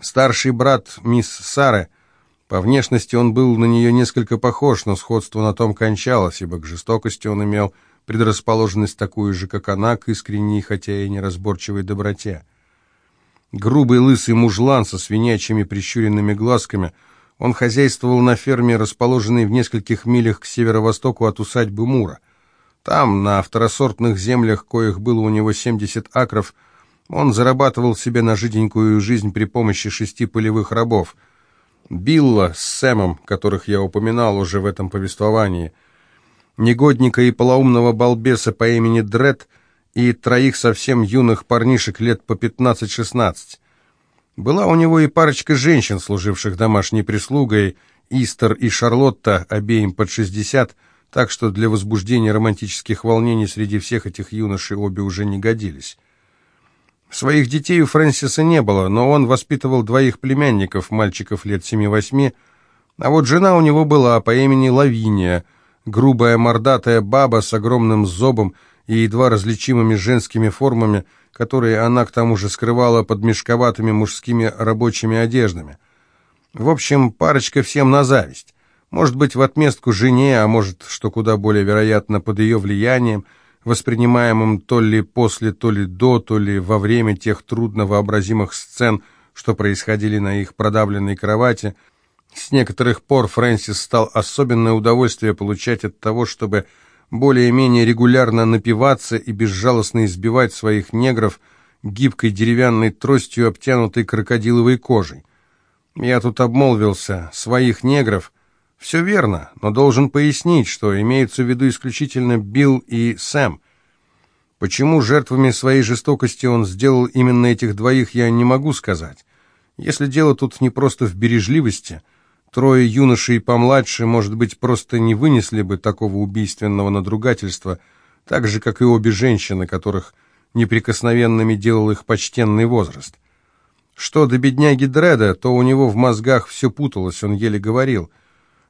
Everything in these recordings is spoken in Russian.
Старший брат мисс Сары, по внешности он был на нее несколько похож, но сходство на том кончалось, ибо к жестокости он имел предрасположенность такую же, как она, к искренней, хотя и неразборчивой доброте. Грубый лысый мужлан со свинячьими прищуренными глазками, он хозяйствовал на ферме, расположенной в нескольких милях к северо-востоку от усадьбы Мура. Там, на второсортных землях, коих было у него 70 акров, он зарабатывал себе на жиденькую жизнь при помощи шести полевых рабов. Билла с Сэмом, которых я упоминал уже в этом повествовании, негодника и полоумного балбеса по имени Дред и троих совсем юных парнишек лет по 15-16. Была у него и парочка женщин, служивших домашней прислугой, Истер и Шарлотта, обеим под 60, так что для возбуждения романтических волнений среди всех этих юношей обе уже не годились. Своих детей у Фрэнсиса не было, но он воспитывал двоих племянников, мальчиков лет семи-восьми, а вот жена у него была по имени Лавиния, грубая мордатая баба с огромным зобом и едва различимыми женскими формами, которые она к тому же скрывала под мешковатыми мужскими рабочими одеждами. В общем, парочка всем на зависть. Может быть, в отместку жене, а может, что куда более вероятно, под ее влиянием – воспринимаемым то ли после, то ли до, то ли во время тех трудновообразимых сцен, что происходили на их продавленной кровати. С некоторых пор Фрэнсис стал особенное удовольствие получать от того, чтобы более-менее регулярно напиваться и безжалостно избивать своих негров гибкой деревянной тростью, обтянутой крокодиловой кожей. Я тут обмолвился, своих негров — все верно, но должен пояснить, что имеются в виду исключительно Билл и Сэм. Почему жертвами своей жестокости он сделал именно этих двоих, я не могу сказать. Если дело тут не просто в бережливости, трое юношей помладше, может быть, просто не вынесли бы такого убийственного надругательства, так же, как и обе женщины, которых неприкосновенными делал их почтенный возраст. Что до бедняги Дреда, то у него в мозгах все путалось, он еле говорил —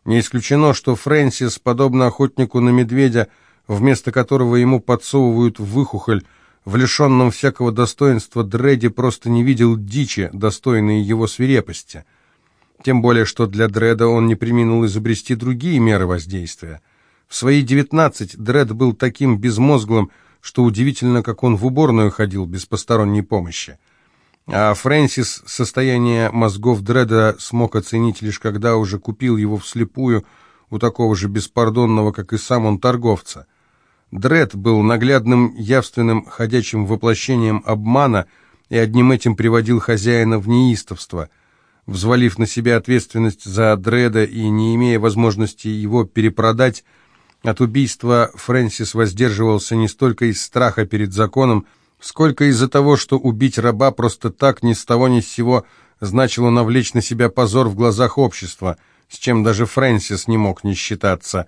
не исключено, что Фрэнсис, подобно охотнику на медведя, вместо которого ему подсовывают выхухоль, в лишенном всякого достоинства Дредди просто не видел дичи, достойной его свирепости. Тем более, что для Дреда он не приминул изобрести другие меры воздействия. В свои девятнадцать Дред был таким безмозглым, что удивительно, как он в уборную ходил без посторонней помощи. А Фрэнсис состояние мозгов Дреда смог оценить лишь когда уже купил его вслепую у такого же беспардонного, как и сам он, торговца. Дред был наглядным, явственным, ходячим воплощением обмана и одним этим приводил хозяина в неистовство. Взвалив на себя ответственность за Дреда и не имея возможности его перепродать, от убийства Фрэнсис воздерживался не столько из страха перед законом, сколько из-за того, что убить раба просто так, ни с того ни с сего, значило навлечь на себя позор в глазах общества, с чем даже Фрэнсис не мог не считаться.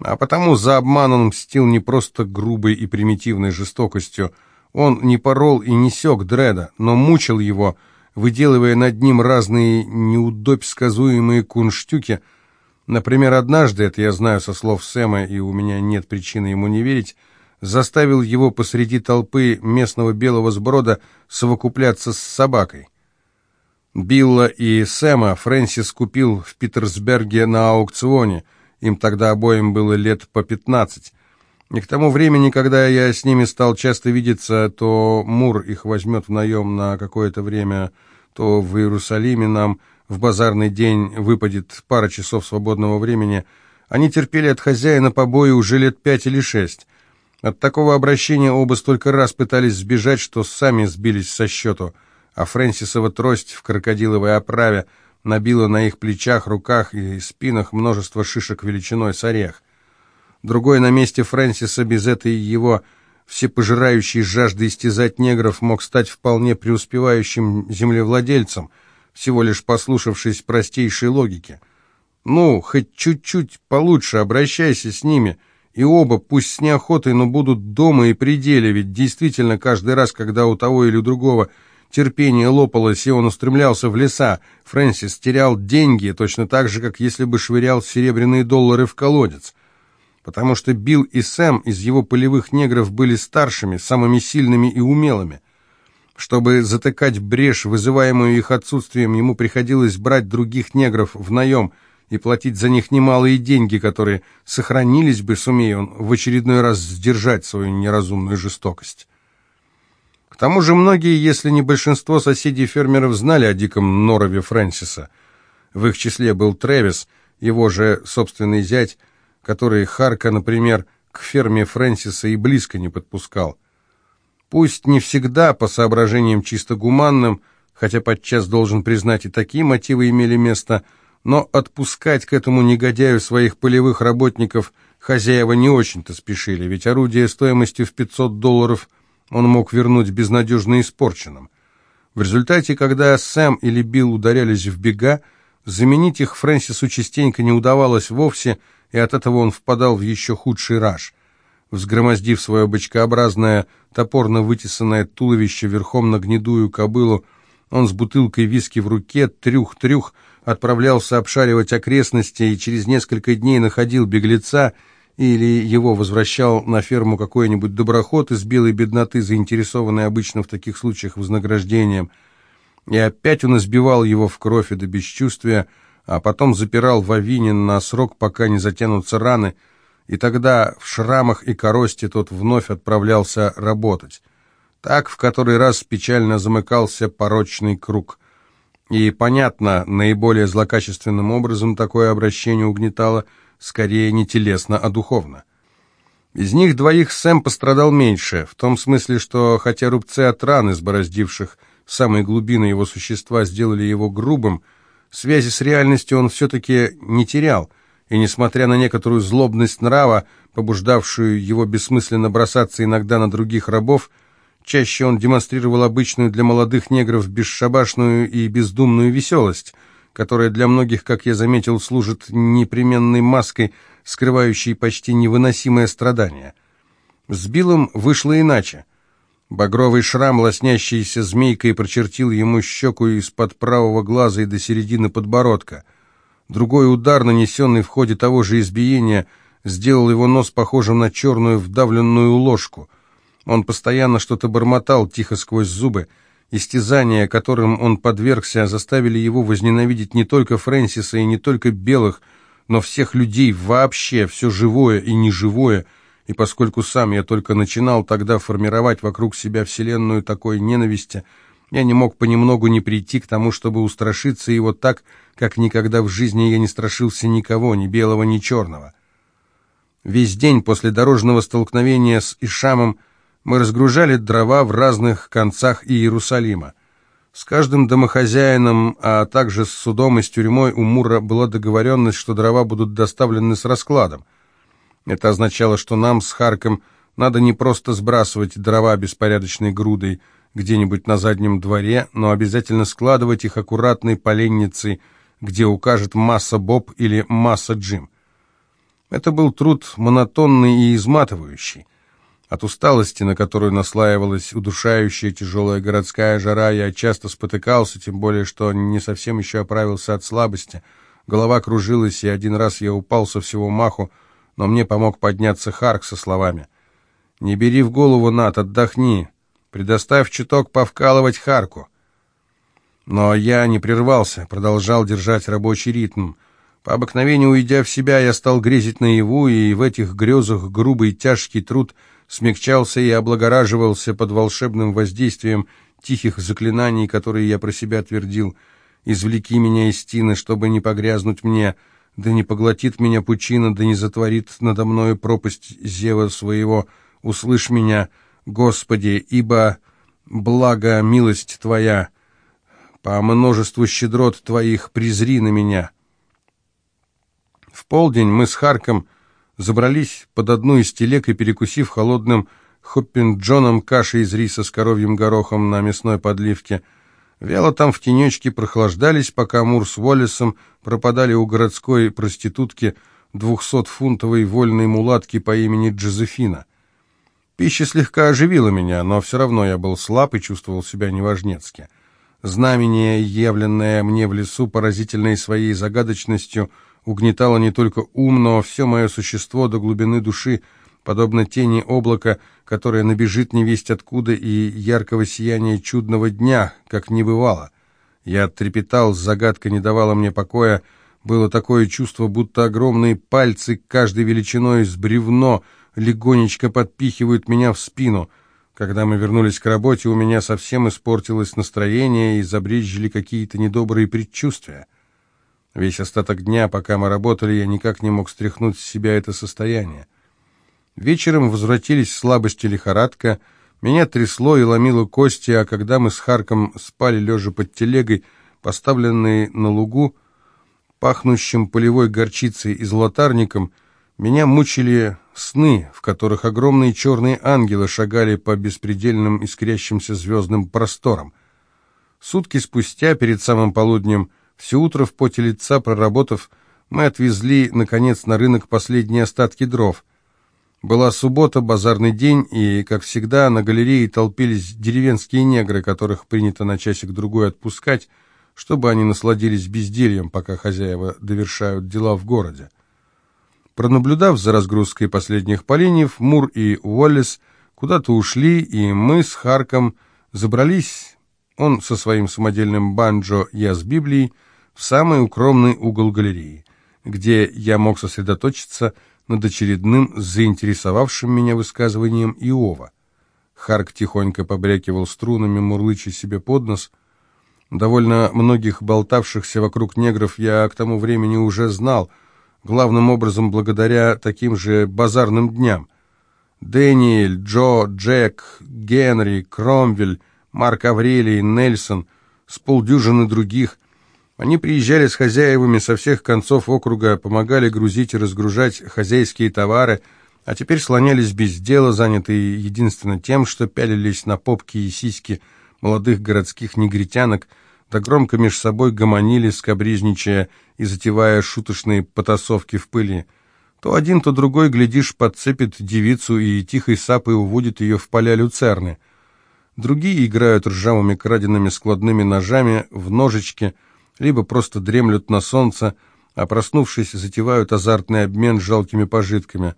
А потому за обман он мстил не просто грубой и примитивной жестокостью, он не порол и не сёк Дреда, но мучил его, выделывая над ним разные неудобь сказуемые кунштюки. Например, однажды, это я знаю со слов Сэма, и у меня нет причины ему не верить, заставил его посреди толпы местного белого сброда совокупляться с собакой. Билла и Сэма Фрэнсис купил в Питерсберге на аукционе, им тогда обоим было лет по пятнадцать. И к тому времени, когда я с ними стал часто видеться, то Мур их возьмет в наем на какое-то время, то в Иерусалиме нам в базарный день выпадет пара часов свободного времени. Они терпели от хозяина побои уже лет пять или шесть. От такого обращения оба столько раз пытались сбежать, что сами сбились со счету, а Фрэнсисова трость в крокодиловой оправе набила на их плечах, руках и спинах множество шишек величиной с орех. Другой на месте Фрэнсиса без этой его всепожирающей жажды истязать негров мог стать вполне преуспевающим землевладельцем, всего лишь послушавшись простейшей логики. «Ну, хоть чуть-чуть получше обращайся с ними», и оба, пусть с неохотой, но будут дома и пределе, ведь действительно каждый раз, когда у того или другого терпение лопалось, и он устремлялся в леса, Фрэнсис терял деньги, точно так же, как если бы швырял серебряные доллары в колодец. Потому что Билл и Сэм из его полевых негров были старшими, самыми сильными и умелыми. Чтобы затыкать брешь, вызываемую их отсутствием, ему приходилось брать других негров в наем и платить за них немалые деньги, которые сохранились бы, сумея он в очередной раз сдержать свою неразумную жестокость. К тому же многие, если не большинство соседей фермеров знали о диком норове Фрэнсиса. В их числе был Трэвис, его же собственный зять, который Харка, например, к ферме Фрэнсиса и близко не подпускал. Пусть не всегда по соображениям чисто гуманным, хотя подчас должен признать и такие мотивы имели место, но отпускать к этому негодяю своих полевых работников хозяева не очень-то спешили, ведь орудие стоимостью в 500 долларов он мог вернуть безнадежно испорченным. В результате, когда Сэм или Билл ударялись в бега, заменить их Фрэнсису частенько не удавалось вовсе, и от этого он впадал в еще худший раж. Взгромоздив свое бочкообразное, топорно вытесанное туловище верхом на гнедую кобылу, он с бутылкой виски в руке, трюх-трюх, отправлялся обшаривать окрестности и через несколько дней находил беглеца или его возвращал на ферму какой-нибудь доброход из белой бедноты, заинтересованный обычно в таких случаях вознаграждением. И опять он избивал его в кровь и до бесчувствия, а потом запирал в авине на срок, пока не затянутся раны, и тогда в шрамах и коросте тот вновь отправлялся работать. Так в который раз печально замыкался порочный круг. И, понятно, наиболее злокачественным образом такое обращение угнетало скорее не телесно, а духовно. Из них двоих Сэм пострадал меньше, в том смысле, что хотя рубцы от ран, избороздивших самые глубины его существа, сделали его грубым, связи с реальностью он все-таки не терял – и, несмотря на некоторую злобность нрава, побуждавшую его бессмысленно бросаться иногда на других рабов, чаще он демонстрировал обычную для молодых негров бесшабашную и бездумную веселость, которая для многих, как я заметил, служит непременной маской, скрывающей почти невыносимое страдание. С Биллом вышло иначе. Багровый шрам, лоснящийся змейкой, прочертил ему щеку из-под правого глаза и до середины подбородка — Другой удар, нанесенный в ходе того же избиения, сделал его нос похожим на черную вдавленную ложку. Он постоянно что-то бормотал, тихо сквозь зубы. Истязания, которым он подвергся, заставили его возненавидеть не только Фрэнсиса и не только белых, но всех людей вообще, все живое и неживое, и поскольку сам я только начинал тогда формировать вокруг себя вселенную такой ненависти, я не мог понемногу не прийти к тому, чтобы устрашиться его так, как никогда в жизни я не страшился никого, ни белого, ни черного. Весь день после дорожного столкновения с Ишамом мы разгружали дрова в разных концах Иерусалима. С каждым домохозяином, а также с судом и с тюрьмой у Мура была договоренность, что дрова будут доставлены с раскладом. Это означало, что нам с Харком надо не просто сбрасывать дрова беспорядочной грудой, где-нибудь на заднем дворе, но обязательно складывать их аккуратной поленницей, где укажет масса Боб или масса Джим. Это был труд монотонный и изматывающий. От усталости, на которую наслаивалась удушающая тяжелая городская жара, я часто спотыкался, тем более, что не совсем еще оправился от слабости. Голова кружилась, и один раз я упал со всего маху, но мне помог подняться Харк со словами. «Не бери в голову, Нат, отдохни. Предоставь чуток повкалывать Харку. Но я не прервался, продолжал держать рабочий ритм. По обыкновению, уйдя в себя, я стал грезить наяву, и в этих грезах грубый тяжкий труд смягчался и облагораживался под волшебным воздействием тихих заклинаний, которые я про себя твердил. «Извлеки меня из тины, чтобы не погрязнуть мне, да не поглотит меня пучина, да не затворит надо мною пропасть зева своего. Услышь меня!» Господи, ибо благо милость Твоя, по множеству щедрот Твоих презри на меня». В полдень мы с Харком забрались под одну из телег и, перекусив холодным хоппинджоном кашей из риса с коровьим горохом на мясной подливке, вяло там в тенечке прохлаждались, пока Мур с Уоллесом пропадали у городской проститутки двухсотфунтовой вольной мулатки по имени Джозефина — Пища слегка оживила меня, но все равно я был слаб и чувствовал себя неважнецки. Знамение, явленное мне в лесу, поразительной своей загадочностью, угнетало не только ум, но все мое существо до глубины души подобно тени облака, которое набежит невесть откуда, и яркого сияния чудного дня, как не бывало. Я трепетал, загадка не давала мне покоя, было такое чувство, будто огромные пальцы, каждой величиной с бревно, легонечко подпихивают меня в спину. Когда мы вернулись к работе, у меня совсем испортилось настроение и забрезжили какие-то недобрые предчувствия. Весь остаток дня, пока мы работали, я никак не мог стряхнуть с себя это состояние. Вечером возвратились слабость и лихорадка, меня трясло и ломило кости, а когда мы с Харком спали лежа под телегой, поставленной на лугу, пахнущим полевой горчицей и золотарником, меня мучили сны, в которых огромные черные ангелы шагали по беспредельным искрящимся звездным просторам. Сутки спустя, перед самым полуднем, все утро в поте лица проработав, мы отвезли, наконец, на рынок последние остатки дров. Была суббота, базарный день, и, как всегда, на галерее толпились деревенские негры, которых принято на часик-другой отпускать, чтобы они насладились бездельем, пока хозяева довершают дела в городе. Пронаблюдав за разгрузкой последних поленьев, Мур и Уоллес куда-то ушли, и мы с Харком забрались, он со своим самодельным банджо, я с Библией, в самый укромный угол галереи, где я мог сосредоточиться над очередным заинтересовавшим меня высказыванием Иова. Харк тихонько побрякивал струнами, мурлыча себе под нос. Довольно многих болтавшихся вокруг негров я к тому времени уже знал, главным образом благодаря таким же базарным дням. Дэниэль, Джо, Джек, Генри, Кромвель, Марк Аврелий, Нельсон, с полдюжины других – они приезжали с хозяевами со всех концов округа, помогали грузить и разгружать хозяйские товары, а теперь слонялись без дела, занятые единственно тем, что пялились на попки и сиськи молодых городских негритянок, да громко меж собой гомонили, скобризничая и затевая шуточные потасовки в пыли. То один, то другой, глядишь, подцепит девицу и тихой сапой уводит ее в поля люцерны. Другие играют ржавыми краденными складными ножами в ножички – либо просто дремлют на солнце, а проснувшись, затевают азартный обмен жалкими пожитками.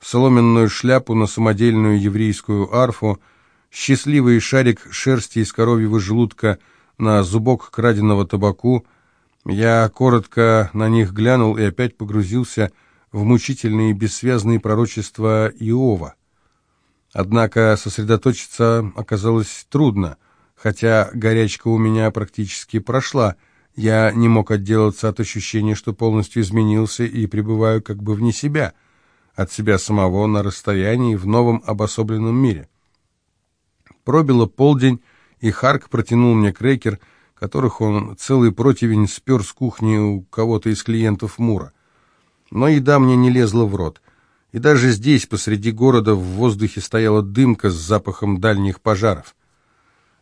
Соломенную шляпу на самодельную еврейскую арфу, счастливый шарик шерсти из коровьего желудка на зубок краденого табаку. Я коротко на них глянул и опять погрузился в мучительные бессвязные пророчества Иова. Однако сосредоточиться оказалось трудно, хотя горячка у меня практически прошла — я не мог отделаться от ощущения, что полностью изменился и пребываю как бы вне себя, от себя самого на расстоянии в новом обособленном мире. Пробило полдень, и Харк протянул мне крекер, которых он целый противень спер с кухни у кого-то из клиентов Мура. Но еда мне не лезла в рот. И даже здесь, посреди города, в воздухе стояла дымка с запахом дальних пожаров.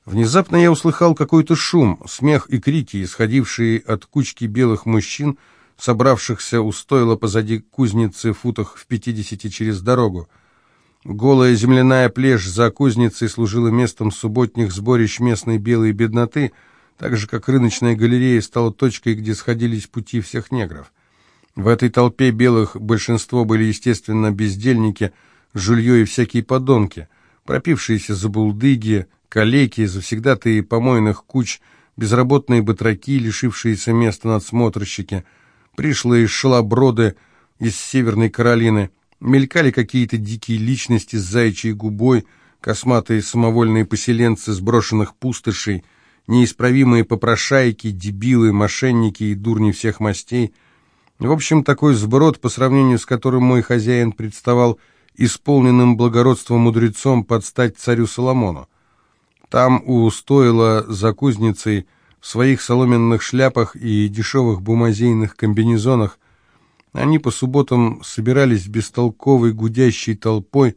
Внезапно я услыхал какой-то шум, смех и крики, исходившие от кучки белых мужчин, собравшихся у стойла позади кузницы футах в пятидесяти через дорогу. Голая земляная плешь за кузницей служила местом субботних сборищ местной белой бедноты, так же, как рыночная галерея стала точкой, где сходились пути всех негров. В этой толпе белых большинство были, естественно, бездельники, жулье и всякие подонки, пропившиеся забулдыги, калеки, завсегдатые помойных куч, безработные батраки, лишившиеся места надсмотрщики, пришлые шалоброды из Северной Каролины, мелькали какие-то дикие личности с заячьей губой, косматые самовольные поселенцы сброшенных пустошей, неисправимые попрошайки, дебилы, мошенники и дурни всех мастей. В общем, такой сброд, по сравнению с которым мой хозяин представал исполненным благородством мудрецом под стать царю Соломону. Там у стойла за кузницей в своих соломенных шляпах и дешевых бумазейных комбинезонах они по субботам собирались бестолковой гудящей толпой,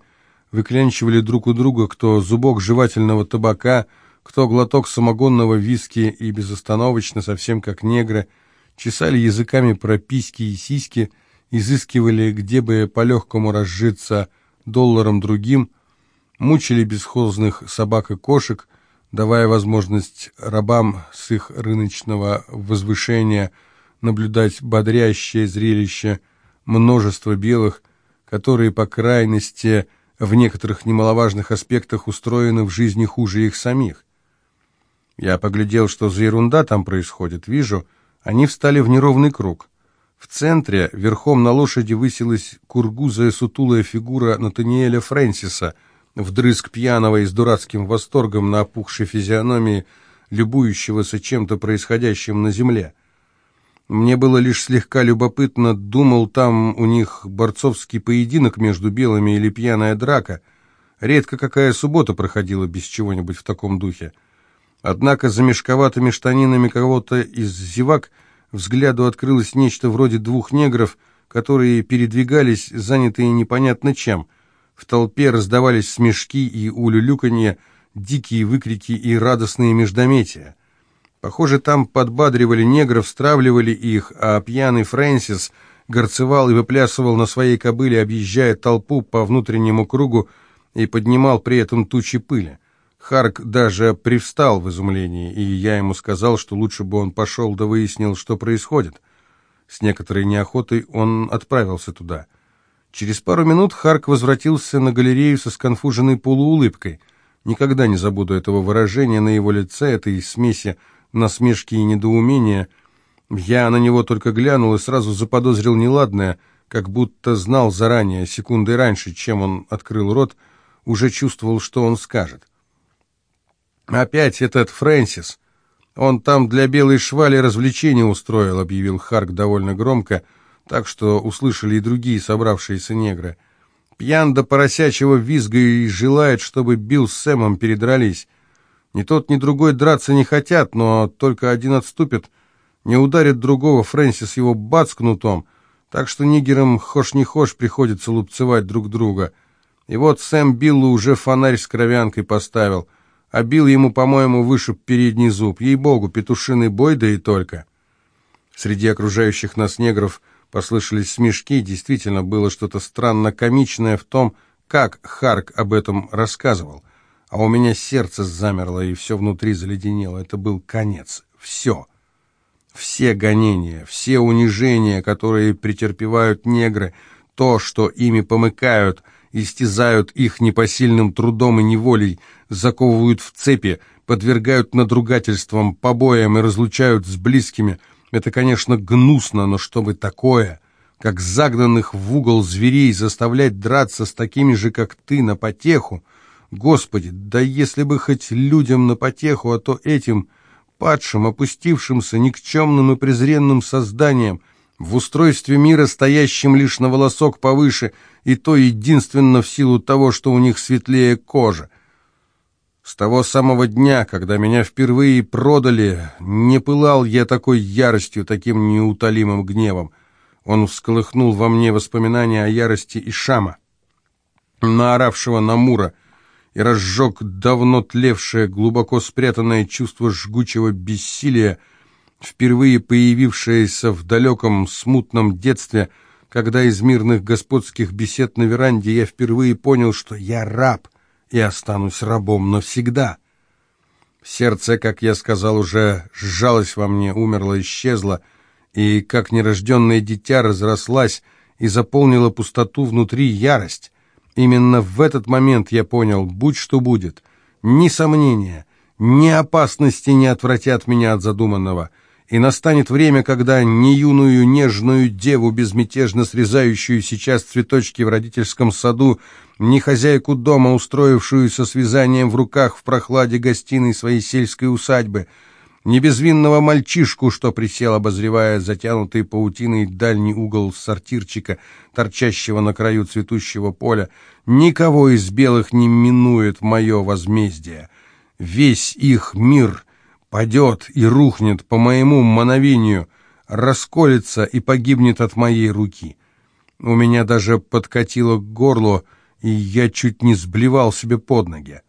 выклянчивали друг у друга кто зубок жевательного табака, кто глоток самогонного виски и безостановочно, совсем как негры, чесали языками про письки и сиськи, изыскивали, где бы по-легкому разжиться долларом другим – мучили бесхозных собак и кошек, давая возможность рабам с их рыночного возвышения наблюдать бодрящее зрелище множества белых, которые, по крайности, в некоторых немаловажных аспектах устроены в жизни хуже их самих. Я поглядел, что за ерунда там происходит, вижу, они встали в неровный круг. В центре, верхом на лошади, высилась кургузая сутулая фигура Натаниэля Фрэнсиса, вдрызг пьяного и с дурацким восторгом на опухшей физиономии, любующегося чем-то происходящим на земле. Мне было лишь слегка любопытно, думал, там у них борцовский поединок между белыми или пьяная драка. Редко какая суббота проходила без чего-нибудь в таком духе. Однако за мешковатыми штанинами кого-то из зевак взгляду открылось нечто вроде двух негров, которые передвигались, занятые непонятно чем. В толпе раздавались смешки и улюлюканье, дикие выкрики и радостные междометия. Похоже, там подбадривали негров, стравливали их, а пьяный Фрэнсис горцевал и выплясывал на своей кобыле, объезжая толпу по внутреннему кругу и поднимал при этом тучи пыли. Харк даже привстал в изумлении, и я ему сказал, что лучше бы он пошел да выяснил, что происходит. С некоторой неохотой он отправился туда. Через пару минут Харк возвратился на галерею со сконфуженной полуулыбкой. Никогда не забуду этого выражения на его лице, этой смеси насмешки и недоумения. Я на него только глянул и сразу заподозрил неладное, как будто знал заранее, секундой раньше, чем он открыл рот, уже чувствовал, что он скажет. «Опять этот Фрэнсис. Он там для белой швали развлечения устроил», — объявил Харк довольно громко, так что услышали и другие собравшиеся негры. «Пьян до поросячьего визга и желает, чтобы Билл с Сэмом передрались. Ни тот, ни другой драться не хотят, но только один отступит, не ударит другого, Фрэнсис его бац кнутом, так что нигерам хошь не хошь приходится лупцевать друг друга. И вот Сэм Биллу уже фонарь с кровянкой поставил, а Билл ему, по-моему, вышиб передний зуб. Ей-богу, петушиный бой, да и только. Среди окружающих нас негров послышались смешки, действительно было что-то странно комичное в том, как Харк об этом рассказывал а у меня сердце замерло, и все внутри заледенело. Это был конец. Все. Все гонения, все унижения, которые претерпевают негры, то, что ими помыкают, истязают их непосильным трудом и неволей, заковывают в цепи, подвергают надругательствам, побоям и разлучают с близкими. Это, конечно, гнусно, но чтобы такое, как загнанных в угол зверей заставлять драться с такими же, как ты, на потеху, Господи, да если бы хоть людям на потеху, а то этим падшим, опустившимся, никчемным и презренным созданием, в устройстве мира, стоящим лишь на волосок повыше, и то единственно в силу того, что у них светлее кожа. С того самого дня, когда меня впервые продали, не пылал я такой яростью, таким неутолимым гневом. Он всколыхнул во мне воспоминания о ярости Ишама, наоравшего на Мура, и разжег давно тлевшее, глубоко спрятанное чувство жгучего бессилия, впервые появившееся в далеком смутном детстве, когда из мирных господских бесед на веранде я впервые понял, что я раб и останусь рабом навсегда. Сердце, как я сказал, уже сжалось во мне, умерло, исчезло, и, как нерожденное дитя, разрослась и заполнила пустоту внутри ярость. Именно в этот момент я понял, будь что будет, ни сомнения, ни опасности не отвратят меня от задуманного, и настанет время, когда ни юную нежную деву, безмятежно срезающую сейчас цветочки в родительском саду, ни хозяйку дома, устроившуюся с вязанием в руках в прохладе гостиной своей сельской усадьбы — не безвинного мальчишку, что присел, обозревая затянутый паутиной дальний угол сортирчика, торчащего на краю цветущего поля, никого из белых не минует мое возмездие. Весь их мир падет и рухнет по моему мановению, расколется и погибнет от моей руки. У меня даже подкатило к горлу, и я чуть не сблевал себе под ноги.